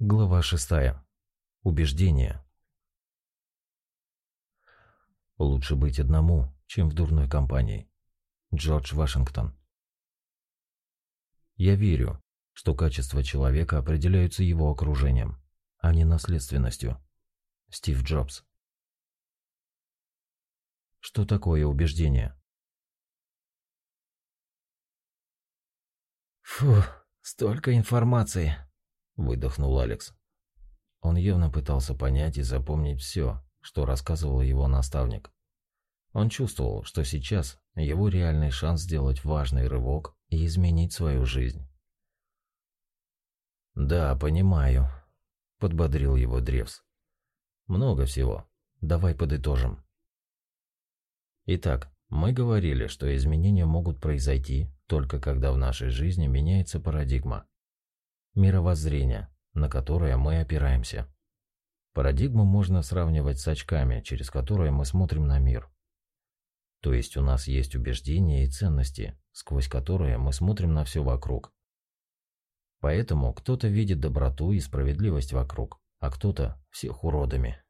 Глава шестая. Убеждение. Лучше быть одному, чем в дурной компании. Джордж Вашингтон. Я верю, что качества человека определяются его окружением, а не наследственностью. Стив Джобс. Что такое убеждение? Фу, столько информации. – выдохнул Алекс. Он явно пытался понять и запомнить все, что рассказывал его наставник. Он чувствовал, что сейчас его реальный шанс сделать важный рывок и изменить свою жизнь. «Да, понимаю», – подбодрил его Древс. «Много всего. Давай подытожим». Итак, мы говорили, что изменения могут произойти только когда в нашей жизни меняется парадигма мировоззрения, на которое мы опираемся. Парадигму можно сравнивать с очками, через которые мы смотрим на мир. То есть у нас есть убеждения и ценности, сквозь которые мы смотрим на все вокруг. Поэтому кто-то видит доброту и справедливость вокруг, а кто-то всех уродами.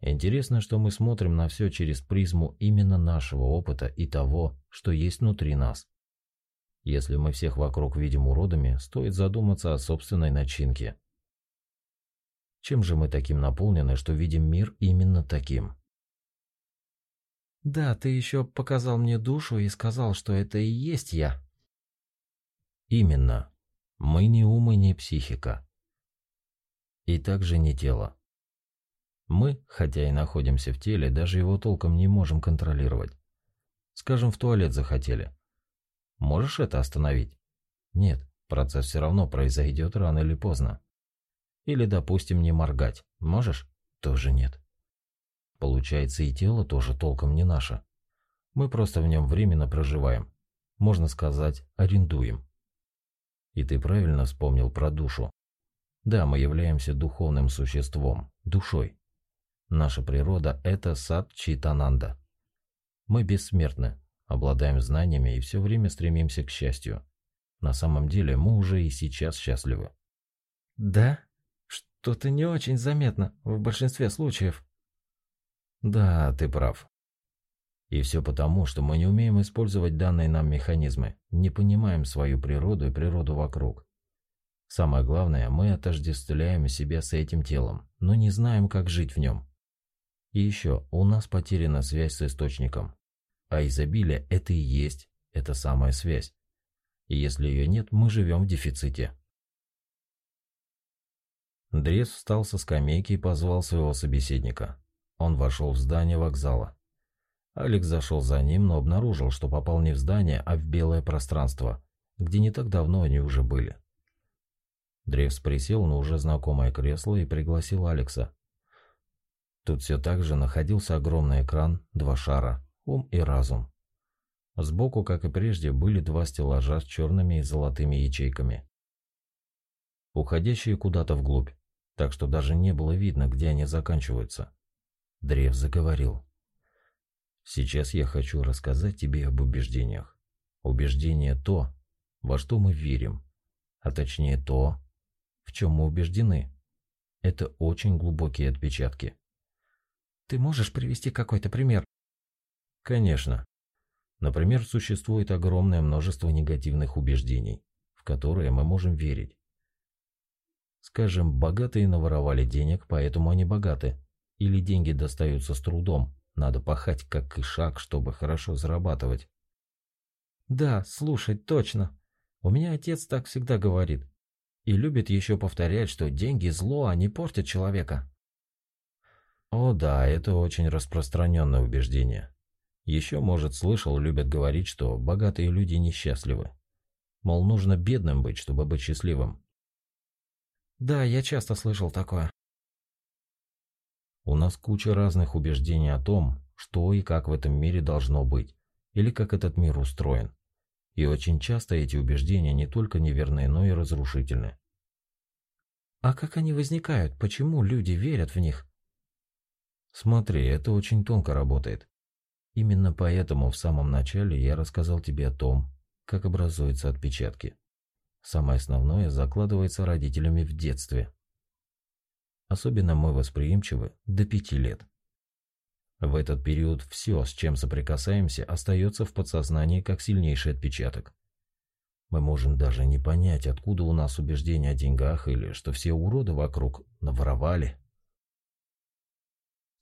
Интересно, что мы смотрим на все через призму именно нашего опыта и того, что есть внутри нас. Если мы всех вокруг видим уродами, стоит задуматься о собственной начинке. Чем же мы таким наполнены, что видим мир именно таким? Да, ты еще показал мне душу и сказал, что это и есть я. Именно. Мы не ум и не психика. И также не тело. Мы, хотя и находимся в теле, даже его толком не можем контролировать. Скажем, в туалет захотели. Можешь это остановить? Нет, процесс все равно произойдет рано или поздно. Или, допустим, не моргать. Можешь? Тоже нет. Получается, и тело тоже толком не наше. Мы просто в нем временно проживаем. Можно сказать, арендуем. И ты правильно вспомнил про душу. Да, мы являемся духовным существом, душой. Наша природа – это сад Читананда. Мы бессмертны, обладаем знаниями и все время стремимся к счастью. На самом деле мы уже и сейчас счастливы. Да? Что-то не очень заметно в большинстве случаев. Да, ты прав. И все потому, что мы не умеем использовать данные нам механизмы, не понимаем свою природу и природу вокруг. Самое главное, мы отождествляем себя с этим телом, но не знаем, как жить в нем. И еще, у нас потеряна связь с источником. А изобилие – это и есть эта самая связь. И если ее нет, мы живем в дефиците. Дрес встал со скамейки и позвал своего собеседника. Он вошел в здание вокзала. Алекс зашел за ним, но обнаружил, что попал не в здание, а в белое пространство, где не так давно они уже были. Древс присел на уже знакомое кресло и пригласил Алекса. Тут все так же находился огромный экран, два шара, ум и разум. Сбоку, как и прежде, были два стеллажа с черными и золотыми ячейками, уходящие куда-то вглубь, так что даже не было видно, где они заканчиваются. Древ заговорил. «Сейчас я хочу рассказать тебе об убеждениях. Убеждение – то, во что мы верим, а точнее то, в чем мы убеждены. Это очень глубокие отпечатки. Ты можешь привести какой-то пример? Конечно. Например, существует огромное множество негативных убеждений, в которые мы можем верить. Скажем, богатые наворовали денег, поэтому они богаты. Или деньги достаются с трудом, надо пахать как ишак, чтобы хорошо зарабатывать. Да, слушай, точно. У меня отец так всегда говорит. И любит еще повторять, что деньги зло, а не портят человека. О да, это очень распространенное убеждение. Еще, может, слышал, любят говорить, что богатые люди несчастливы. Мол, нужно бедным быть, чтобы быть счастливым. Да, я часто слышал такое. У нас куча разных убеждений о том, что и как в этом мире должно быть, или как этот мир устроен. И очень часто эти убеждения не только неверны, но и разрушительны. А как они возникают? Почему люди верят в них? Смотри, это очень тонко работает. Именно поэтому в самом начале я рассказал тебе о том, как образуются отпечатки. самое основное закладывается родителями в детстве. Особенно мы восприимчивы до пяти лет. В этот период все, с чем соприкасаемся, остается в подсознании как сильнейший отпечаток. Мы можем даже не понять, откуда у нас убеждение о деньгах или что все уроды вокруг наворовали.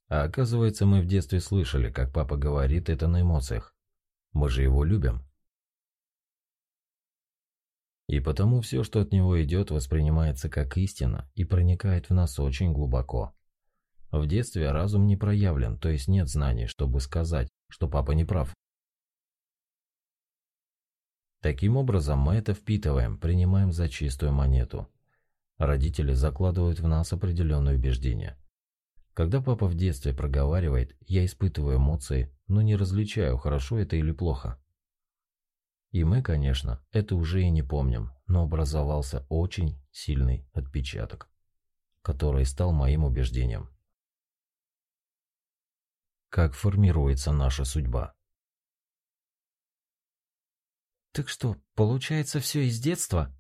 А оказывается, мы в детстве слышали, как папа говорит это на эмоциях. Мы же его любим. И потому все, что от него идет, воспринимается как истина и проникает в нас очень глубоко. В детстве разум не проявлен, то есть нет знаний, чтобы сказать, что папа не прав. Таким образом, мы это впитываем, принимаем за чистую монету. Родители закладывают в нас определенные убеждения. Когда папа в детстве проговаривает, я испытываю эмоции, но не различаю, хорошо это или плохо. И мы, конечно, это уже и не помним, но образовался очень сильный отпечаток, который стал моим убеждением. Как формируется наша судьба? Так что, получается все из детства?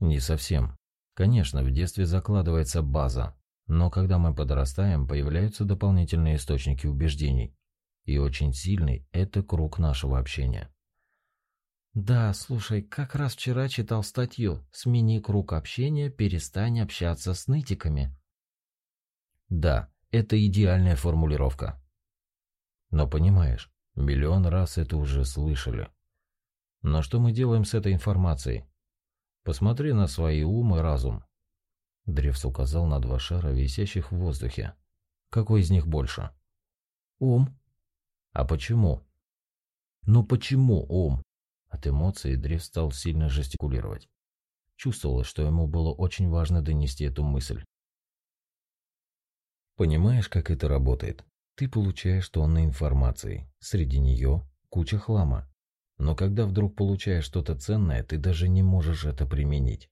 Не совсем. Конечно, в детстве закладывается база, но когда мы подрастаем, появляются дополнительные источники убеждений, и очень сильный – это круг нашего общения. Да, слушай, как раз вчера читал статью «Смени круг общения, перестань общаться с нытиками». Да, это идеальная формулировка. Но понимаешь, миллион раз это уже слышали. Но что мы делаем с этой информацией? Посмотри на свои ум и разум. Древс указал на два шара, висящих в воздухе. Какой из них больше? Ум. А почему? Ну почему ум? От эмоций Древ стал сильно жестикулировать. Чувствовалось, что ему было очень важно донести эту мысль. Понимаешь, как это работает? Ты получаешь тонны информации, среди нее куча хлама. Но когда вдруг получаешь что-то ценное, ты даже не можешь это применить.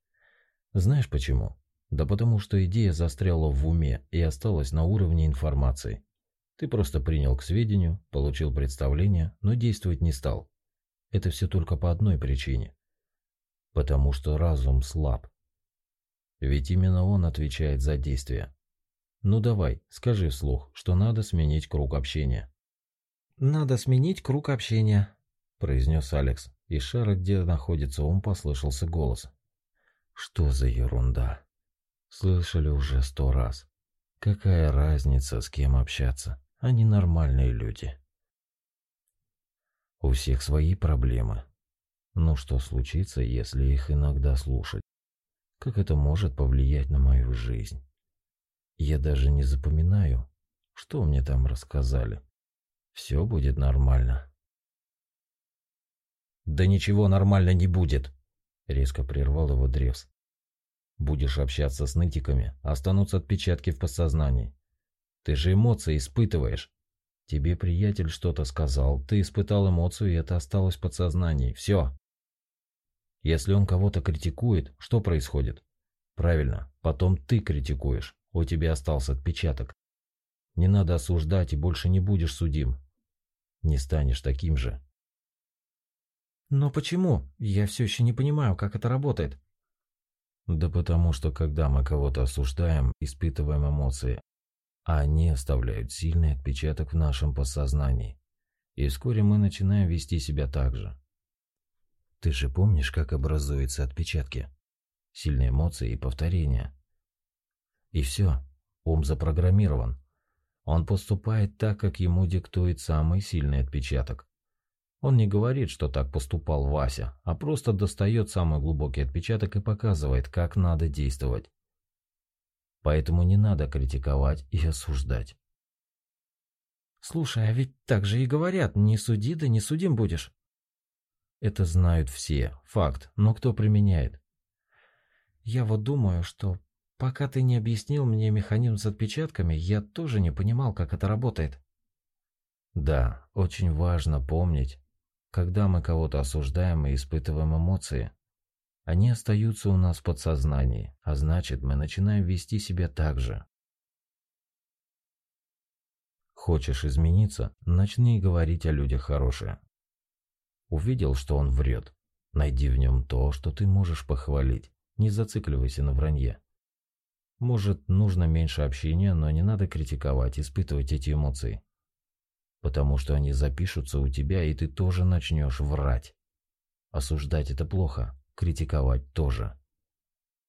Знаешь почему? Да потому что идея застряла в уме и осталась на уровне информации. Ты просто принял к сведению, получил представление, но действовать не стал. Это все только по одной причине. Потому что разум слаб. Ведь именно он отвечает за действия. Ну давай, скажи вслух, что надо сменить круг общения. Надо сменить круг общения, произнес Алекс. Из шара, где находится он, послышался голос. Что за ерунда? Слышали уже сто раз. Какая разница, с кем общаться? Они нормальные люди. У всех свои проблемы. Но что случится, если их иногда слушать? Как это может повлиять на мою жизнь? Я даже не запоминаю, что мне там рассказали. Все будет нормально. Да ничего нормально не будет, резко прервал его Древс. Будешь общаться с нытиками, останутся отпечатки в подсознании. Ты же эмоции испытываешь. Тебе приятель что-то сказал, ты испытал эмоцию, и это осталось в подсознании. Все. Если он кого-то критикует, что происходит? Правильно, потом ты критикуешь, у тебя остался отпечаток. Не надо осуждать и больше не будешь судим. Не станешь таким же. Но почему? Я все еще не понимаю, как это работает. Да потому что когда мы кого-то осуждаем, испытываем эмоции, а они оставляют сильный отпечаток в нашем подсознании. И вскоре мы начинаем вести себя так же. Ты же помнишь, как образуются отпечатки? Сильные эмоции и повторения. И все, ум запрограммирован. Он поступает так, как ему диктует самый сильный отпечаток. Он не говорит, что так поступал Вася, а просто достает самый глубокий отпечаток и показывает, как надо действовать. Поэтому не надо критиковать и осуждать. Слушай, а ведь так же и говорят, не суди, да не судим будешь. Это знают все, факт, но кто применяет? Я вот думаю, что пока ты не объяснил мне механизм с отпечатками, я тоже не понимал, как это работает. Да, очень важно помнить, когда мы кого-то осуждаем и испытываем эмоции, они остаются у нас в подсознании, а значит, мы начинаем вести себя так же. Хочешь измениться, начни говорить о людях хорошее. Увидел, что он врет. Найди в нем то, что ты можешь похвалить. Не зацикливайся на вранье. Может, нужно меньше общения, но не надо критиковать, испытывать эти эмоции. Потому что они запишутся у тебя, и ты тоже начнешь врать. Осуждать это плохо, критиковать тоже.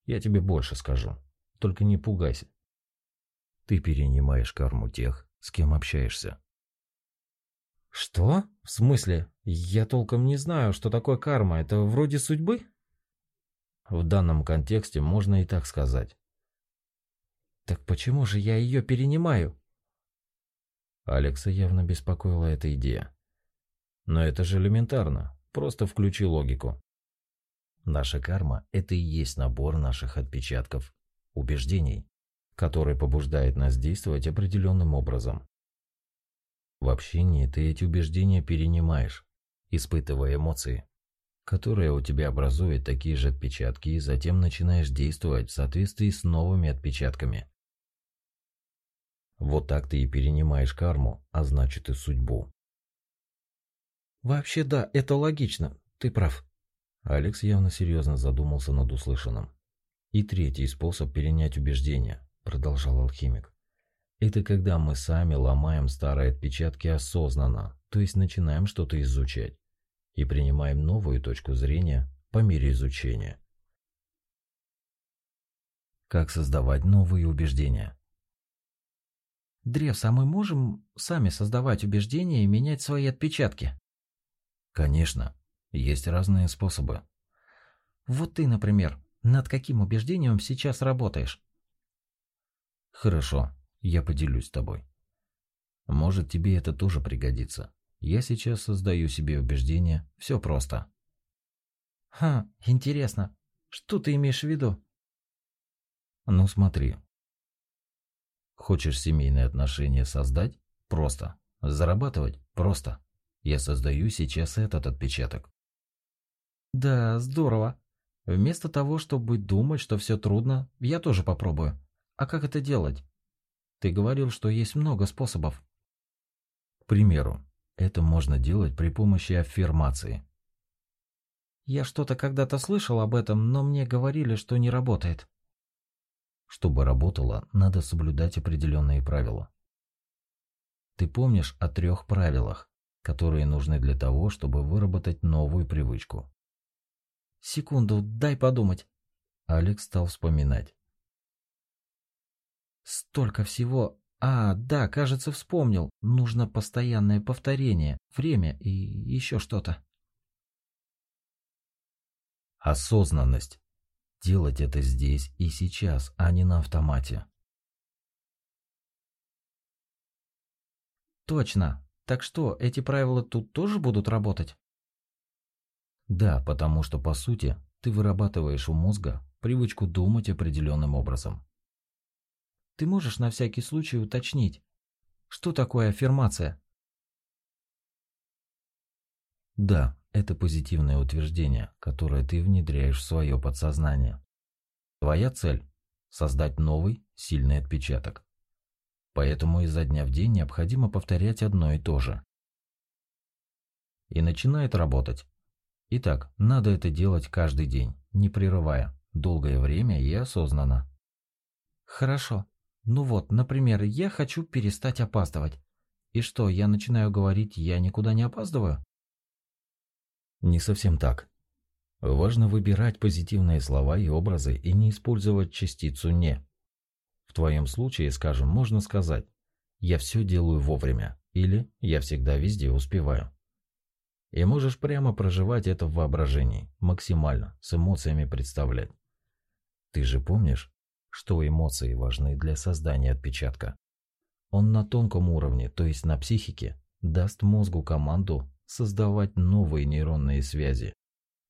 Я тебе больше скажу, только не пугайся. Ты перенимаешь карму тех, с кем общаешься. Что? В смысле? Я толком не знаю, что такое карма. Это вроде судьбы? В данном контексте можно и так сказать. Так почему же я ее перенимаю? Алекса явно беспокоила эта идея. Но это же элементарно. Просто включи логику. Наша карма – это и есть набор наших отпечатков, убеждений, который побуждает нас действовать определенным образом. В общении ты эти убеждения перенимаешь, испытывая эмоции, которые у тебя образуют такие же отпечатки, и затем начинаешь действовать в соответствии с новыми отпечатками. Вот так ты и перенимаешь карму, а значит и судьбу. Вообще да, это логично, ты прав. Алекс явно серьезно задумался над услышанным. И третий способ перенять убеждения, продолжал алхимик. Это когда мы сами ломаем старые отпечатки осознанно, то есть начинаем что-то изучать и принимаем новую точку зрения по мере изучения. Как создавать новые убеждения? Древс, а мы можем сами создавать убеждения и менять свои отпечатки? Конечно, есть разные способы. Вот ты, например, над каким убеждением сейчас работаешь? Хорошо, я поделюсь с тобой. Может, тебе это тоже пригодится. Я сейчас создаю себе убеждение, все просто. Ха, интересно. Что ты имеешь в виду? Ну смотри, Хочешь семейные отношения создать? Просто. Зарабатывать? Просто. Я создаю сейчас этот отпечаток. Да, здорово. Вместо того, чтобы думать, что все трудно, я тоже попробую. А как это делать? Ты говорил, что есть много способов. К примеру, это можно делать при помощи аффирмации. Я что-то когда-то слышал об этом, но мне говорили, что не работает. Чтобы работало, надо соблюдать определенные правила. Ты помнишь о трех правилах, которые нужны для того, чтобы выработать новую привычку? Секунду, дай подумать. Алекс стал вспоминать. Столько всего. А, да, кажется, вспомнил. Нужно постоянное повторение, время и еще что-то. Осознанность. Делать это здесь и сейчас, а не на автомате. Точно. Так что, эти правила тут тоже будут работать? Да, потому что, по сути, ты вырабатываешь у мозга привычку думать определенным образом. Ты можешь на всякий случай уточнить, что такое аффирмация? Да, это позитивное утверждение, которое ты внедряешь в свое подсознание. Твоя цель – создать новый, сильный отпечаток. Поэтому изо дня в день необходимо повторять одно и то же. И начинает работать. Итак, надо это делать каждый день, не прерывая, долгое время и осознанно. Хорошо. Ну вот, например, я хочу перестать опаздывать. И что, я начинаю говорить, я никуда не опаздываю? Не совсем так. Важно выбирать позитивные слова и образы и не использовать частицу «не». В твоем случае, скажем, можно сказать «я все делаю вовремя» или «я всегда везде успеваю». И можешь прямо проживать это в воображении, максимально, с эмоциями представлять. Ты же помнишь, что эмоции важны для создания отпечатка? Он на тонком уровне, то есть на психике, даст мозгу команду создавать новые нейронные связи,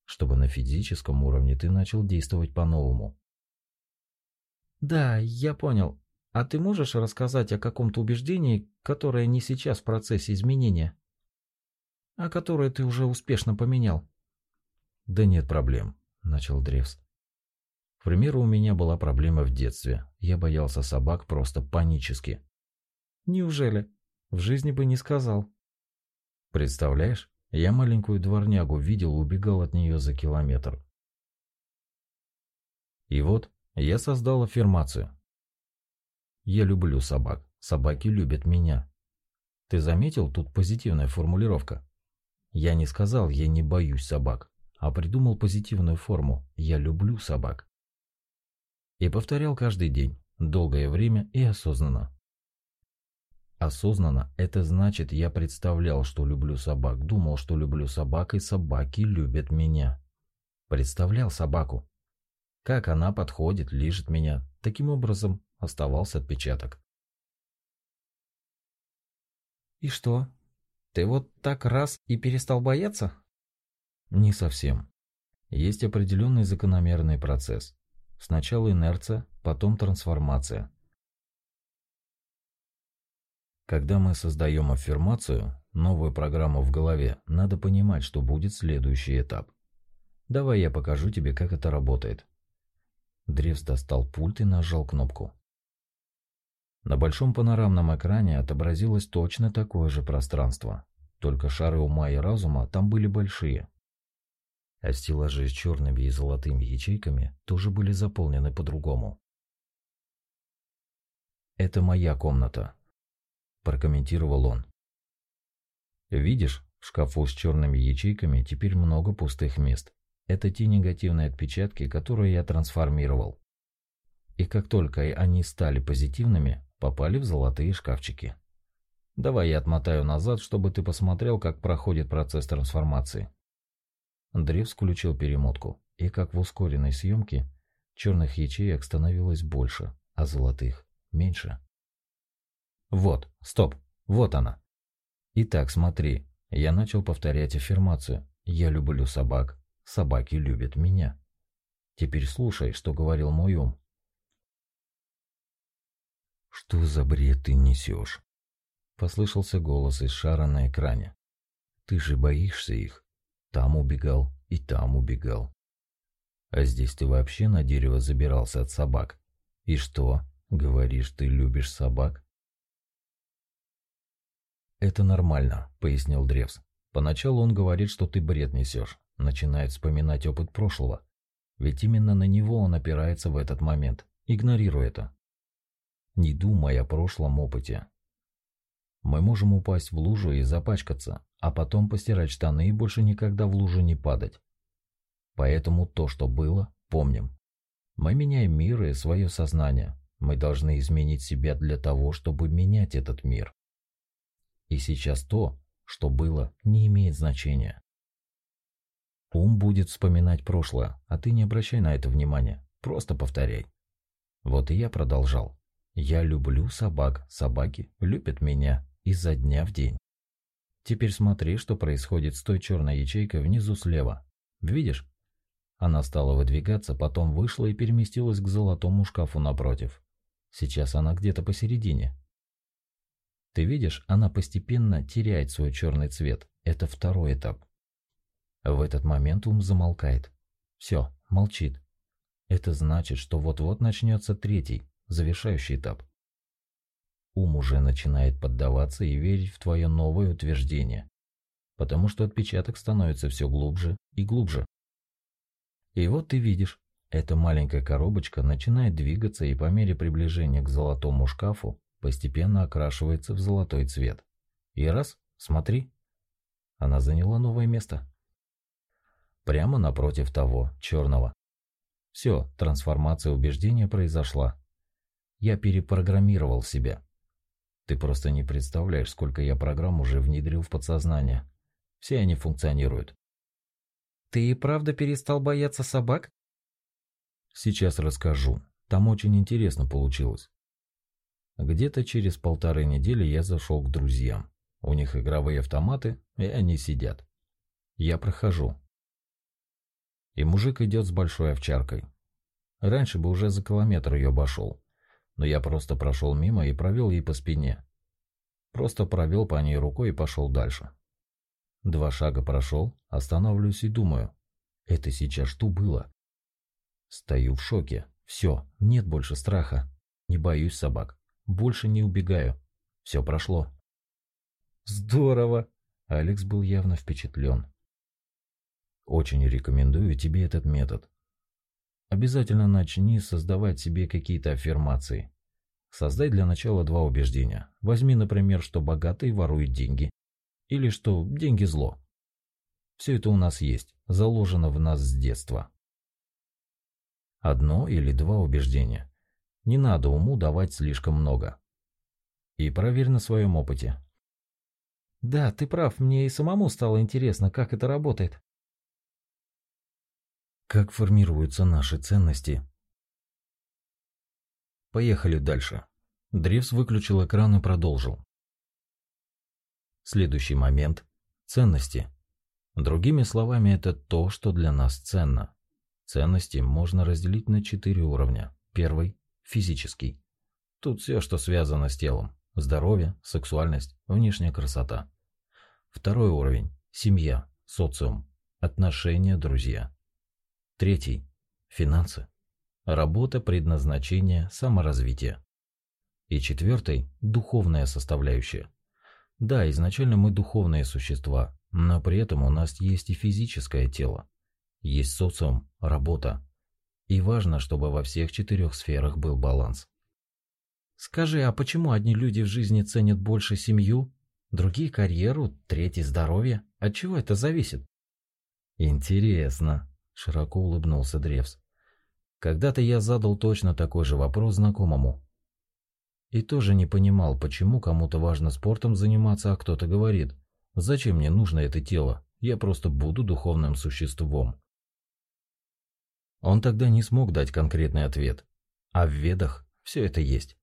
чтобы на физическом уровне ты начал действовать по-новому. Да, я понял. А ты можешь рассказать о каком-то убеждении, которое не сейчас в процессе изменения, а которое ты уже успешно поменял? Да нет проблем, начал Древс. К примеру, у меня была проблема в детстве. Я боялся собак просто панически. Неужели? В жизни бы не сказал. Представляешь, Я маленькую дворнягу видел, убегал от нее за километр. И вот я создал аффирмацию. Я люблю собак, собаки любят меня. Ты заметил, тут позитивная формулировка. Я не сказал «я не боюсь собак», а придумал позитивную форму «я люблю собак». И повторял каждый день, долгое время и осознанно. Осознанно – это значит, я представлял, что люблю собак, думал, что люблю собак, и собаки любят меня. Представлял собаку. Как она подходит, лижет меня. Таким образом, оставался отпечаток. «И что? Ты вот так раз и перестал бояться?» Не совсем. Есть определенный закономерный процесс. Сначала инерция, потом трансформация. Когда мы создаем аффирмацию, новую программу в голове, надо понимать, что будет следующий этап. Давай я покажу тебе, как это работает. Древс достал пульт и нажал кнопку. На большом панорамном экране отобразилось точно такое же пространство, только шары ума и разума там были большие. А стеллажи с черными и золотыми ячейками тоже были заполнены по-другому. «Это моя комната», – прокомментировал он. «Видишь, в шкафу с черными ячейками теперь много пустых мест. Это те негативные отпечатки, которые я трансформировал. И как только они стали позитивными, попали в золотые шкафчики. Давай я отмотаю назад, чтобы ты посмотрел, как проходит процесс трансформации. Древс включил перемотку, и как в ускоренной съемке, черных ячеек становилось больше, а золотых меньше. Вот, стоп, вот она. Итак, смотри, я начал повторять аффирмацию. Я люблю собак, собаки любят меня. Теперь слушай, что говорил мой ум. «Что за бред ты несешь?» Послышался голос из шара на экране. «Ты же боишься их. Там убегал и там убегал. А здесь ты вообще на дерево забирался от собак. И что, говоришь, ты любишь собак?» «Это нормально», — пояснил Древс. «Поначалу он говорит, что ты бред несешь, начинает вспоминать опыт прошлого. Ведь именно на него он опирается в этот момент. Игнорируй это не думая о прошлом опыте. Мы можем упасть в лужу и запачкаться, а потом постирать штаны и больше никогда в лужу не падать. Поэтому то, что было, помним. Мы меняем мир и свое сознание. Мы должны изменить себя для того, чтобы менять этот мир. И сейчас то, что было, не имеет значения. Ум будет вспоминать прошлое, а ты не обращай на это внимания, просто повторяй. Вот и я продолжал. Я люблю собак, собаки любят меня изо дня в день. Теперь смотри, что происходит с той черной ячейкой внизу слева. Видишь? Она стала выдвигаться, потом вышла и переместилась к золотому шкафу напротив. Сейчас она где-то посередине. Ты видишь, она постепенно теряет свой черный цвет. Это второй этап. В этот момент ум замолкает. Все, молчит. Это значит, что вот-вот начнется третий, завершающий этап. Ум уже начинает поддаваться и верить в твое новое утверждение, потому что отпечаток становится все глубже и глубже. И вот ты видишь, эта маленькая коробочка начинает двигаться и по мере приближения к золотому шкафу постепенно окрашивается в золотой цвет. И раз, смотри, она заняла новое место. Прямо напротив того, черного. Все, трансформация убеждения произошла. Я перепрограммировал себя. Ты просто не представляешь, сколько я программ уже внедрил в подсознание. Все они функционируют. Ты и правда перестал бояться собак? Сейчас расскажу. Там очень интересно получилось. Где-то через полторы недели я зашел к друзьям. У них игровые автоматы, и они сидят. Я прохожу. И мужик идет с большой овчаркой. Раньше бы уже за километр ее обошел но я просто прошел мимо и провел ей по спине. Просто провел по ней рукой и пошел дальше. Два шага прошел, останавливаюсь и думаю, это сейчас что было? Стою в шоке. Все, нет больше страха. Не боюсь собак. Больше не убегаю. Все прошло. Здорово. Алекс был явно впечатлен. Очень рекомендую тебе этот метод. Обязательно начни создавать себе какие-то аффирмации. Создай для начала два убеждения. Возьми, например, что богатый ворует деньги. Или что деньги зло. Все это у нас есть, заложено в нас с детства. Одно или два убеждения. Не надо уму давать слишком много. И проверь на своем опыте. Да, ты прав, мне и самому стало интересно, как это работает. Как формируются наши ценности? Поехали дальше. Древс выключил экран и продолжил. Следующий момент – ценности. Другими словами, это то, что для нас ценно. Ценности можно разделить на четыре уровня. Первый – физический. Тут все, что связано с телом. Здоровье, сексуальность, внешняя красота. Второй уровень – семья, социум, отношения, друзья. Третий – финансы. Работа, предназначение, саморазвитие. И четвертый – духовная составляющая. Да, изначально мы духовные существа, но при этом у нас есть и физическое тело. Есть социум, работа. И важно, чтобы во всех четырех сферах был баланс. Скажи, а почему одни люди в жизни ценят больше семью, другие карьеру, третьи здоровье? От чего это зависит? Интересно, широко улыбнулся Древс. Когда-то я задал точно такой же вопрос знакомому. И тоже не понимал, почему кому-то важно спортом заниматься, а кто-то говорит, зачем мне нужно это тело, я просто буду духовным существом. Он тогда не смог дать конкретный ответ. А в Ведах все это есть.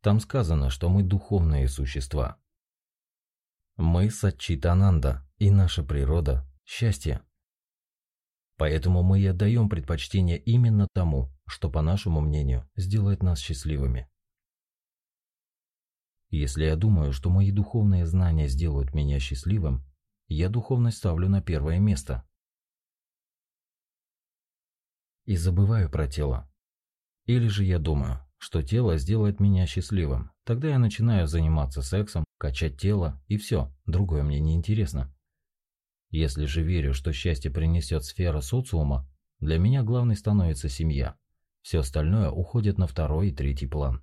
Там сказано, что мы духовные существа. Мы Сачитананда, и наша природа – счастье. Поэтому мы и отдаем предпочтение именно тому, что, по нашему мнению, сделает нас счастливыми. Если я думаю, что мои духовные знания сделают меня счастливым, я духовность ставлю на первое место. И забываю про тело. Или же я думаю, что тело сделает меня счастливым. Тогда я начинаю заниматься сексом, качать тело, и все, другое мне не интересно. Если же верю, что счастье принесет сфера социума, для меня главной становится семья. Все остальное уходит на второй и третий план.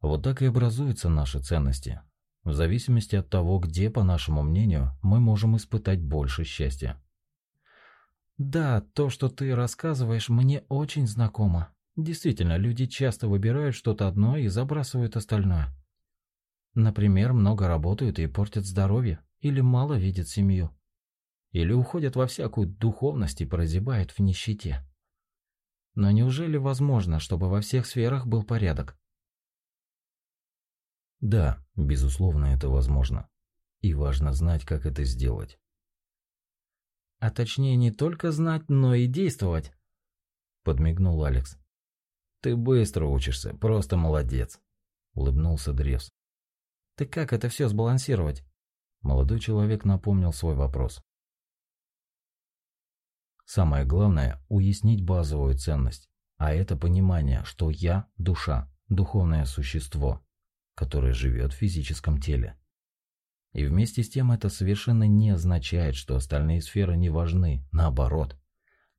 Вот так и образуются наши ценности. В зависимости от того, где, по нашему мнению, мы можем испытать больше счастья. Да, то, что ты рассказываешь, мне очень знакомо. Действительно, люди часто выбирают что-то одно и забрасывают остальное. Например, много работают и портят здоровье, или мало видят семью. Или уходят во всякую духовность и прозябают в нищете. Но неужели возможно, чтобы во всех сферах был порядок? Да, безусловно, это возможно. И важно знать, как это сделать. А точнее не только знать, но и действовать. Подмигнул Алекс. Ты быстро учишься, просто молодец. Улыбнулся Древс. Ты как это все сбалансировать? Молодой человек напомнил свой вопрос. Самое главное – уяснить базовую ценность, а это понимание, что я – душа, духовное существо, которое живет в физическом теле. И вместе с тем это совершенно не означает, что остальные сферы не важны, наоборот.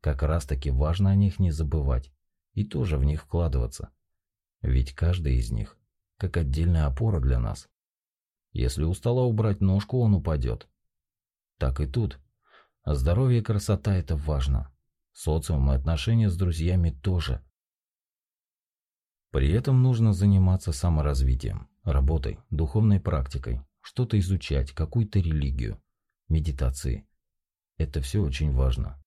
Как раз таки важно о них не забывать и тоже в них вкладываться. Ведь каждый из них как отдельная опора для нас. Если у стола убрать ножку, он упадет. Так и тут. Здоровье и красота – это важно. Социум и отношения с друзьями тоже. При этом нужно заниматься саморазвитием, работой, духовной практикой, что-то изучать, какую-то религию, медитации. Это все очень важно.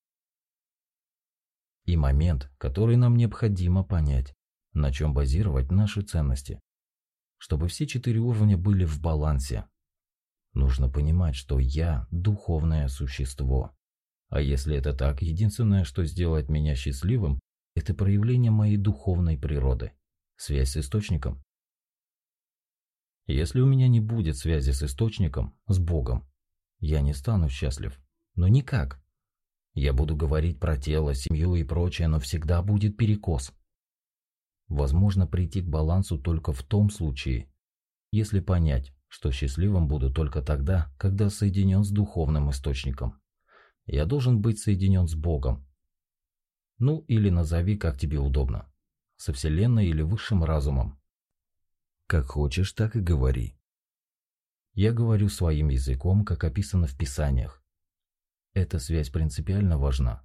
И момент, который нам необходимо понять, на чем базировать наши ценности. Чтобы все четыре уровня были в балансе, Нужно понимать, что я – духовное существо. А если это так, единственное, что сделает меня счастливым, это проявление моей духовной природы, связь с источником. Если у меня не будет связи с источником, с Богом, я не стану счастлив. Но никак. Я буду говорить про тело, семью и прочее, но всегда будет перекос. Возможно прийти к балансу только в том случае, если понять, что счастливым буду только тогда, когда соединен с духовным источником. Я должен быть соединен с Богом. Ну или назови, как тебе удобно. Со Вселенной или Высшим Разумом. Как хочешь, так и говори. Я говорю своим языком, как описано в Писаниях. Эта связь принципиально важна,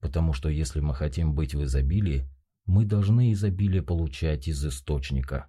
потому что если мы хотим быть в изобилии, мы должны изобилие получать из источника.